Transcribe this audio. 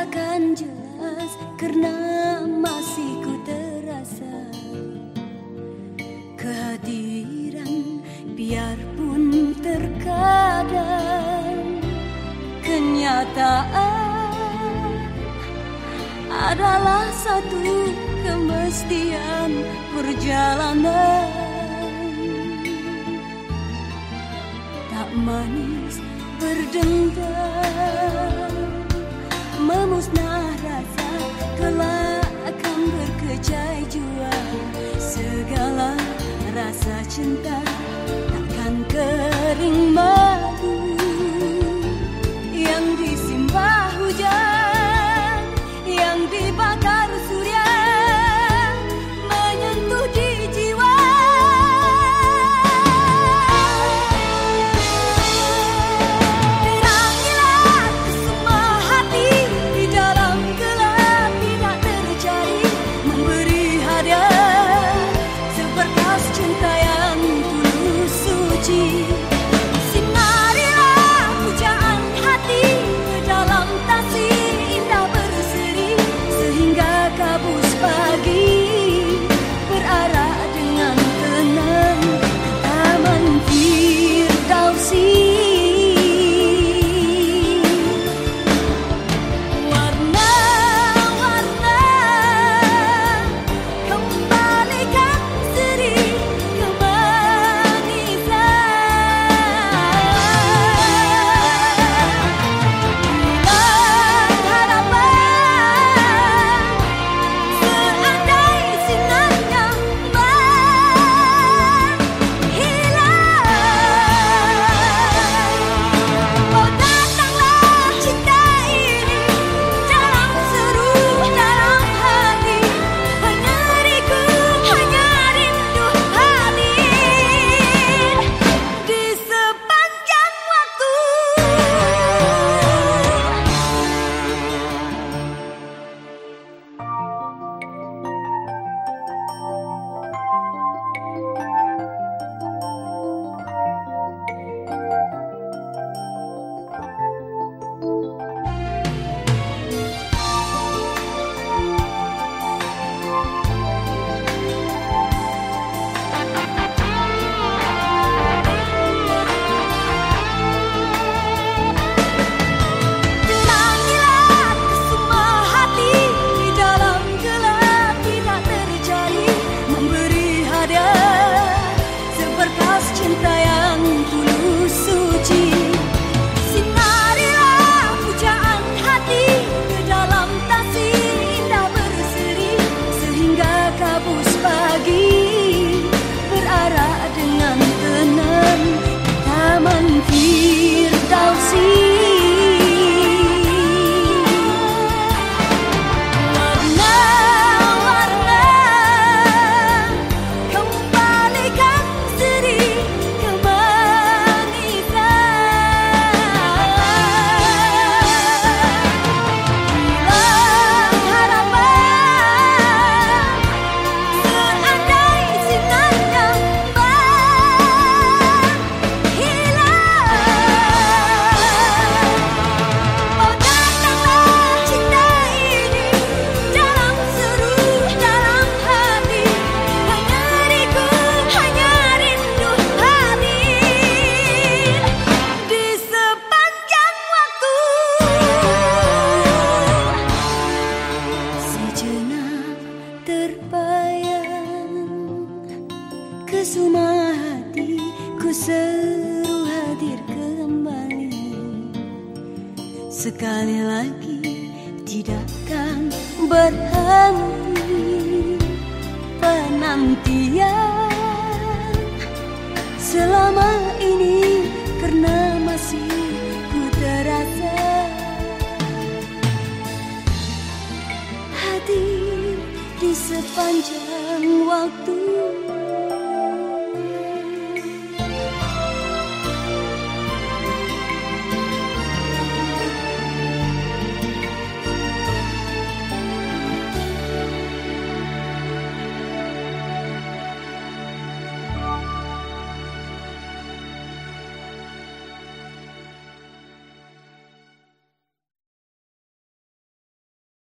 akan jelas karena masih ku terasa. Kehadiran biarpun terkadang kenyataan adalah satu kemestian perjalanan. Tak manis berdendam memusnah rasa kelak akan berkejaya jua. Segala rasa cinta takkan kering sekali lagi tidak akan berhenti penantian selama ini karena masih ku terasa hati di sepanjang waktu.